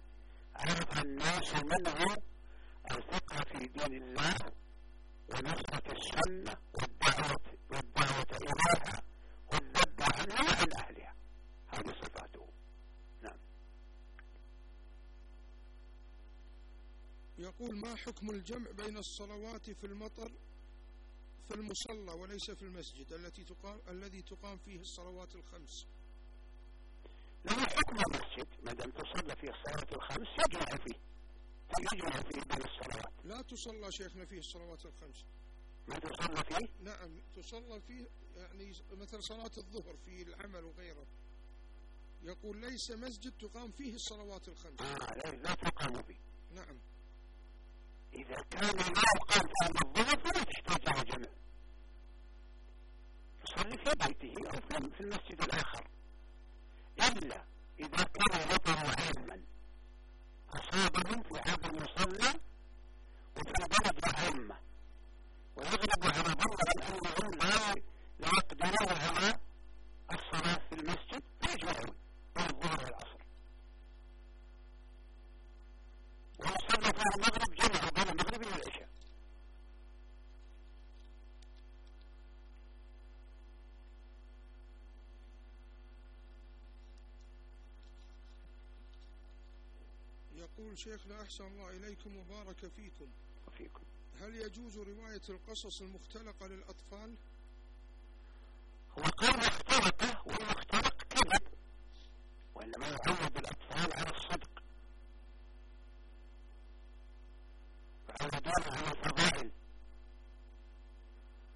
عرف الناس منه الفقه في دين الله ونصرة السنة والدعوة, والدعوة إليها والذب عنها وعن أهلها. هذه صفاته. نعم. يقول ما حكم الجمع بين الصلوات في المطر في المصلى وليس في المسجد التي تقام الذي تقام فيه الصلوات الخمس؟ له حكم المسجد ما دام تصلى فيه الصلوات الخمس يجمع فيه. يجمع فيه بين الصلوات لا تصلى شيخنا فيه الصلوات الخمس. ما تصلى فيه؟ نعم تصلى فيه يعني مثل صلاة الظهر في العمل وغيره. يقول ليس مسجد تقام فيه الصلوات الخمس. آه لا تقام فيه. نعم. إذا كان ما يقام في الظهر فلا تحتاج إلى جمع. يصلي في بيته أو في المسجد الآخر. إلا إذا كان المطر عاما. أصابهم في هذا المصلى وفي البلد عامة. ويغلب على ظنهم أنهم لا يقدرون على الصلاة في المسجد فيجمعون بين الظهر والعصر ويصلى في المغرب جمع بين المغرب والعشاء يقول شيخنا أحسن الله إليكم وبارك فيكم وفيكم هل يجوز رواية القصص المختلقة للأطفال؟ هو قال مختلقة والمختلق كذب وإنما يعود الأطفال على الصدق يعودون على الفضائل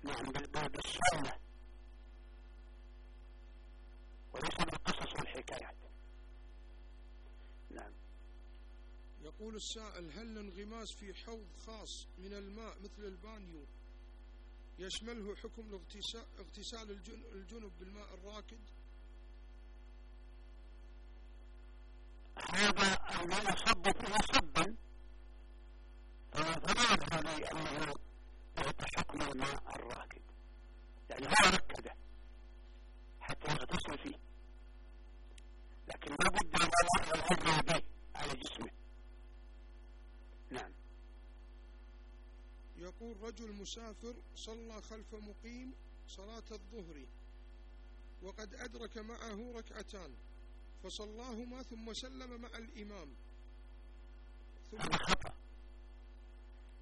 نعم بالسنة وليس بالقصص والحكايات نعم يقول السائل هل الانغماس في حوض خاص من الماء مثل البانيو يشمله حكم اغتسال الجنب بالماء الراكد؟ هذا الماء يصب فيه صبا فلا يظهر لي يعطي حكم الماء الراكد. يعني هو ركده حتى يغتسل فيه. لكن لا بد ان يمر به على جسمه نعم يقول رجل مسافر صلى خلف مقيم صلاة الظهر وقد أدرك معه ركعتان فصلاهما ثم سلم مع الإمام. ثم خطأ.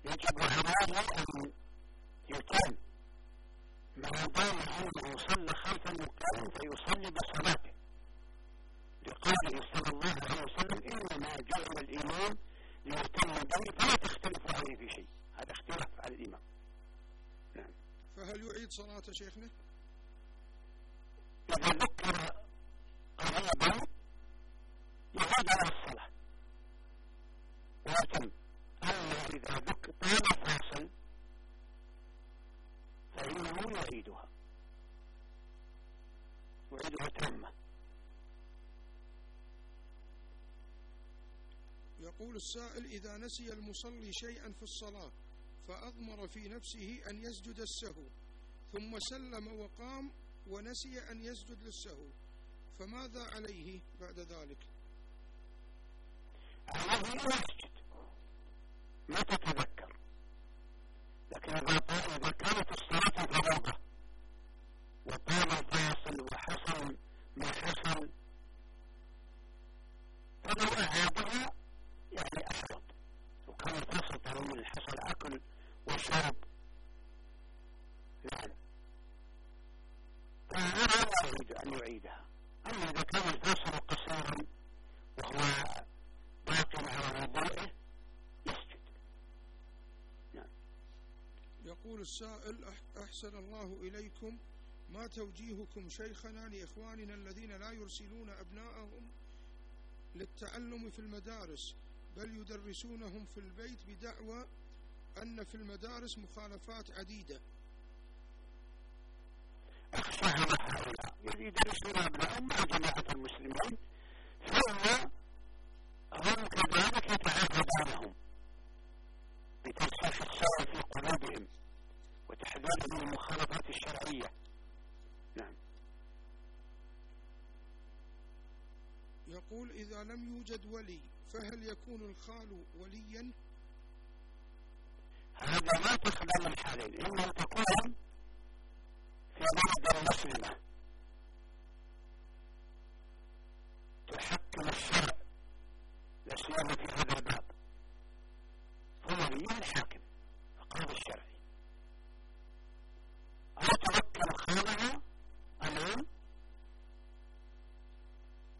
يجب عليه أن يتم ما دام أنه صلى خلف المقيم فيصلي بصلاته. لقوله صلى الله عليه وسلم إنما جعل الإمام ليهتم به فلا تختلف عليه في شيء. هذا اختلاف على الإمام. نعم. فهل يعيد صلاة شيخنا؟ إذا ذكر قريبا يعيد على الصلاة. ويتم أما إذا ذكر طال فاصل فإنه يعيدها. يعيدها تامة. يقول السائل إذا نسي المصلي شيئا في الصلاة فأضمر في نفسه أن يسجد السهو ثم سلم وقام ونسي أن يسجد للسهو. فماذا عليه بعد ذلك؟ عليه يسجد. ما تتذكر؟ لكن إذا كانت الصلاة فريضة وطال الفاصل وحصل ما حصل فلو أعادها يعني أحوط وكان الفصل تماما حصل أكل وشرب نعم فهذا لا يريد أن يعيدها أما إذا كان الفاصل قصيرا وهو باق على وضوئه يسجد. نعم. يقول السائل أحسن الله إليكم. ما توجيهكم شيخنا لإخواننا الذين لا يرسلون أبناءهم للتعلم في المدارس بل يدرسونهم في البيت بدعوى أن في المدارس مخالفات عديدة. أخشى على هؤلاء يدرسون أبنائهم مع جماعة المسلمين ثم هم كذلك يتعاقبونهم بتصحيح السوء في قلوبهم وتحذيرهم من المخالفات الشرعية. نعم. يقول إذا لم يوجد ولي فهل يكون الخال وليا؟ هذا ما تخدم الحالين إما أن تكون في بلد مسلمة تحكم الشرع سيما في هذا الباب فولي الحاكم القاضي الشرعي أو توكل خالها أمام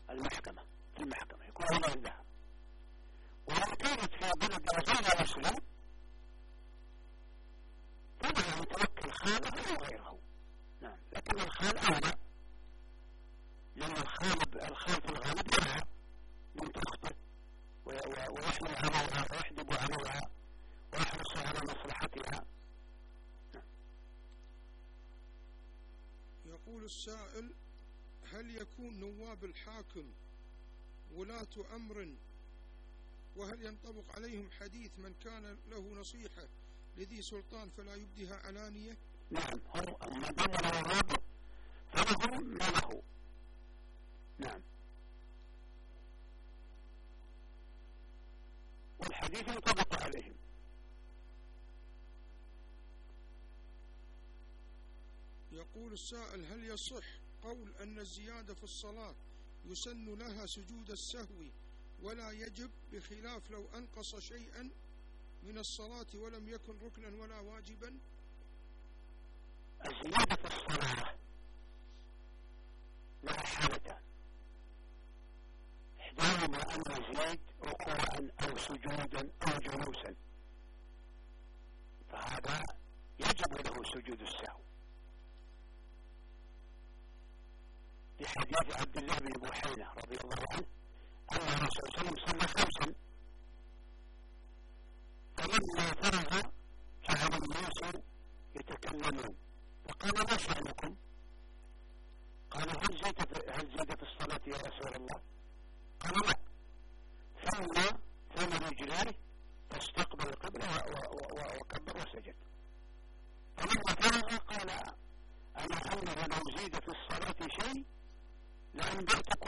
المحكمة في المحكمة يكون هو عندها ولو كانت في بلد غير مسلم فله يتوكل خاله أو غيره نعم لكن الخال اولى لأن الخال الخال في الغالب يرعى بنت اخته ويحمل عليها ويحجب عليها لمصلحتها يقول السائل هل يكون نواب الحاكم ولاة أمر وهل ينطبق عليهم حديث من كان له نصيحة لذي سلطان فلا يبديها علانية؟ نعم هم ما دام له فلهم ما له. نعم. والحديث ينطبق عليهم. يقول السائل هل يصح قول أن الزيادة في الصلاة يسن لها سجود السهو ولا يجب بخلاف لو أنقص شيئا من الصلاة ولم يكن ركنا ولا واجبا؟ الزيادة في الصلاة لها حالتان إحداهما أن يزيد ركوعا أو سجودا أو جلوسا. فهذا يجب له سجود السهو. في حديث عبد الله بن بوحينة رضي الله عنه أن الرسول صلى الله عليه وسلم صلى خمسا فلما فرغ جعل الناس يتكلمون. فقال ما شأنكم؟ قال هل زيد هل في الصلاة يا رسول الله؟ قال لا. ثم ثم رجلاه فاستقبل القبلة وكبر وسجد. فلما فرغ قال أنا أنه لو زيد في الصلاة شيء؟ One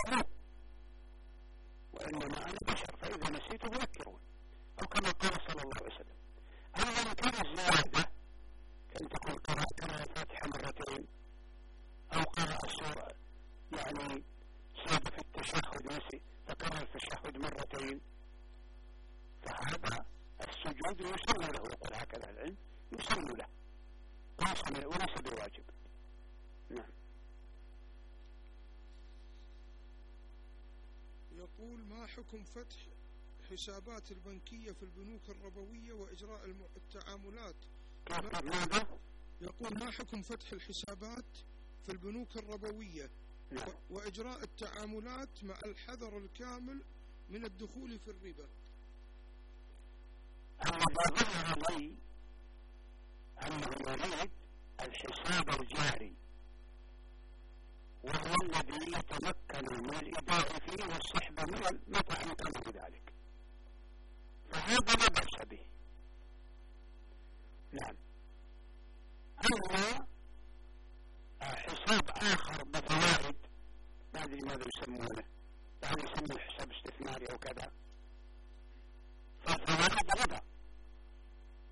حكم فتح حسابات البنكية في البنوك الربوية وإجراء التعاملات؟ يقول ما حكم فتح الحسابات في البنوك الربوية نعم. وإجراء التعاملات مع الحذر الكامل من الدخول في الربا الذي ظهر لي أنه يريد الحساب الجاري وهو الذي يتمكن من الإيداع فيه والسحب من متى أمكن بذلك فهذا لا بأس به. نعم. أما حساب آخر بفوائد ما أدري ماذا يسمونه. يعني يسمونه حساب استثماري أو كذا. فالفوائد ربا.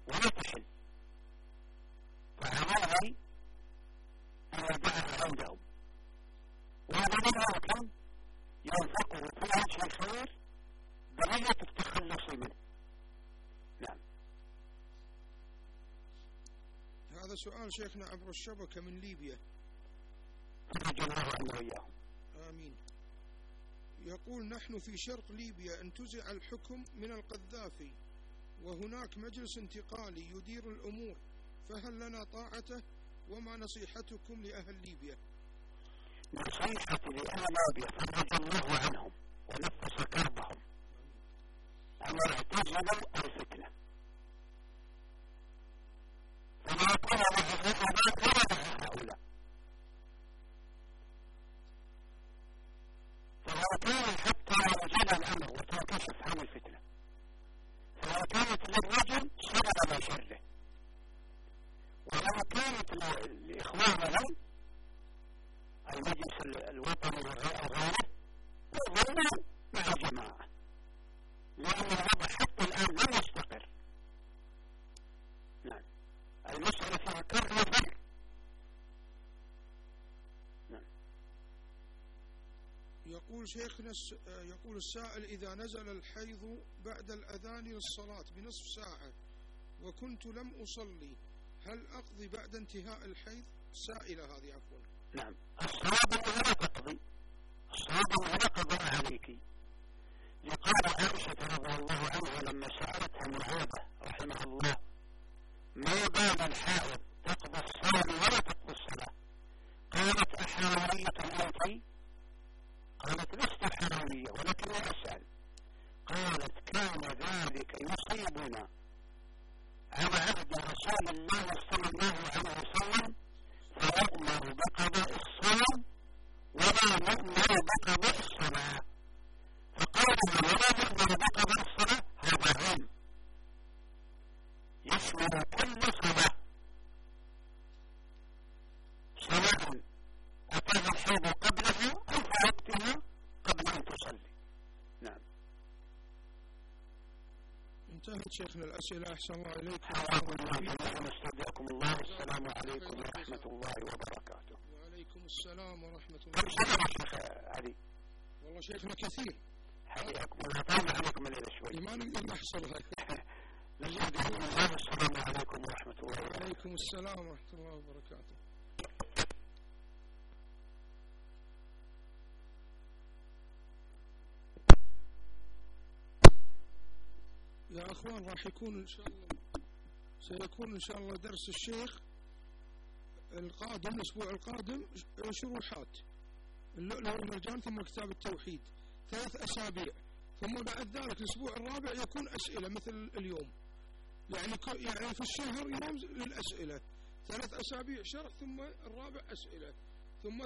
ولا تحل. فعليه أن يدعها عندهم. وهذا ممكن ينفقه في وجه الخير بنية التخلص منه نعم هذا سؤال شيخنا عبر الشبكة من ليبيا. فرج الله وإياهم آمين. يقول نحن في شرق ليبيا انتزع الحكم من القذافي وهناك مجلس انتقالي يدير الأمور فهل لنا طاعته وما نصيحتكم لأهل ليبيا؟ نصيحة لأهل ليبيا فرج الله عنهم ونفس كربهم أن يعتزلوا الفتنة فما كان له ما له هؤلاء فلو كان حتى ينزل الأمر وتنكشف عن الفتنة فلو كانت للرجل سبب شره ولو كانت لإخوانهم المجلس الوطني وغيره يظلون مع الجماعة لأن الوضع حتى الآن لم يستقر نعم المسألة فيها كر وفر نعم يقول شيخنا يقول السائل إذا نزل الحيض بعد الأذان للصلاة بنصف ساعة وكنت لم أصلي هل أقضي بعد انتهاء الحيض؟ سائلة هذه عفوا. نعم. الصواب أنها لا تقضي الصواب أنها لا قضاء عليك. لقال عائشة رضي الله عنها لما سألتها معاذة رحمه الله ما بال الحائض تقضي الصوم ولا تقضي الصلاة؟ قالت أحرارية أنت قالت لست حرامية ولكني أسأل. قالت كان ذلك يصيبنا. على عهد رسول الله صلى الله عليه وسلم فيؤمر بقضاء الصوم ولا يؤمر بقضاء الصلاة. فقوله ولا يؤمر بقضاء الصلاة هذا علم يشمل كل صلاة. سواء أتاها الحيض قبلها أو في وقتها قبل أن تصلي نعم انتهت شيخنا الأسئلة أحسن الله إليك. حياكم الله جميعا نستودعكم الله والسلام عليكم ورحمة الله وبركاته وعليكم السلام ورحمة الله يا شيخ علي والله شيخنا كثير. حياكم الله طال عليكم الليلة شوي ما نقدر نحصرها نستودعكم الله والسلام عليكم ورحمة الله وبركاته. وعليكم السلام ورحمة الله وبركاته. يا أخوان راح يكون إن شاء الله سيكون إن شاء الله درس الشيخ القادم الأسبوع القادم شروحات. اللؤلؤ والمرجان ثم كتاب التوحيد. ثلاث أسابيع. ثم بعد ذلك الأسبوع الرابع يكون أسئلة مثل اليوم. يعني يعني في الشهر يوم للأسئلة. ثلاث أسابيع شرح ثم الرابع أسئلة. ثم